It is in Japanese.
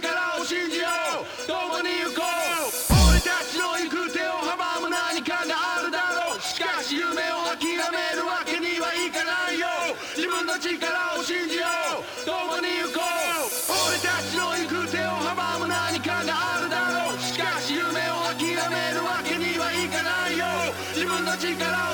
力を信じよう共に行こう俺たちの行く手を阻む何かがあるだろう。しかし夢を諦めるわけにはいかないよ。自分の力を信じようこに行こう俺たちの行く手を阻む何かがある。だろうしかし夢を諦めるわけにはいかないよ自分の力を